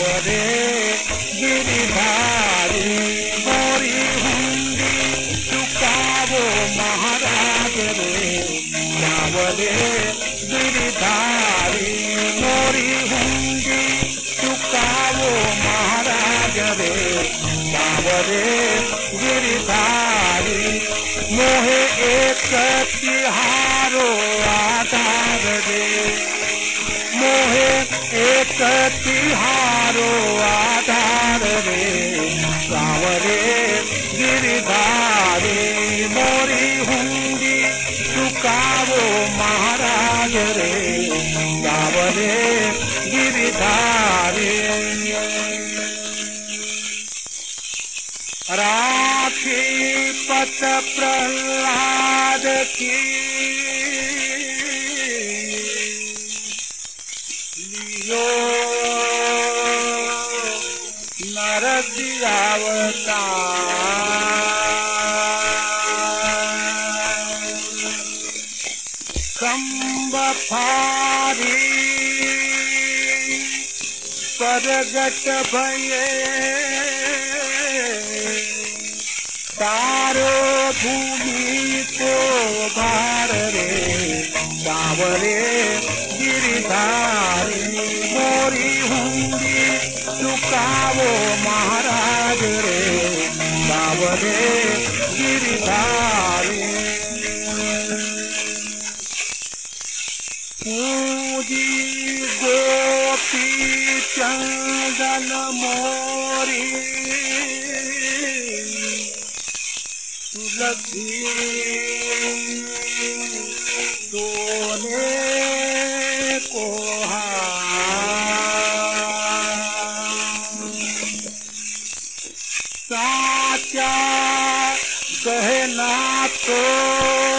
सावरे गिरिधारी मोरी हुंडी चुकावो महाराज रे सावरे गिरिधारी मोरी हुंडी चुकावो महाराज रे सावरे गिरिधारी मोहे एक तिहारो आधार रे मोहे गिरधारी मोरी हुंडी चुकावो महाराज रे सावरे गिरधारी। राखी पत प्रहलाद की। लियो नरदियावतार खम्ब फारी परगट भये। तारो भूमि को भार रे। सावरे गिरिधारी, मोरी हुंडी चुकावो महाराज रे। सावरे गिरिधारी। चंदन मोरी तुलसी सोने को साचा कहना तो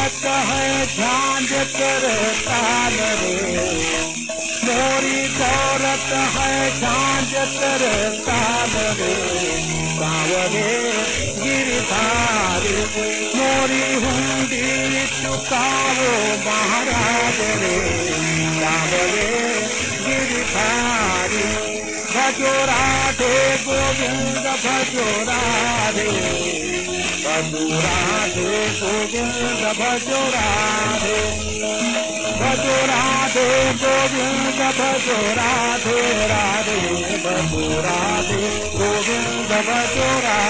दौलत है झांझ कर ताल रे मोरी दौलत है झांझ कर ताल रे। सावरे गिरधारी, मोरी हुंडी चुकावो महाराज रे। सावरे गिरधारी भजो राधे गोविंद भजो राधे। भजो राधे गोविंद भजो राधे भजो राधे गोविंद भजो राधे राधे भजो राधे गोविंद भजो राधे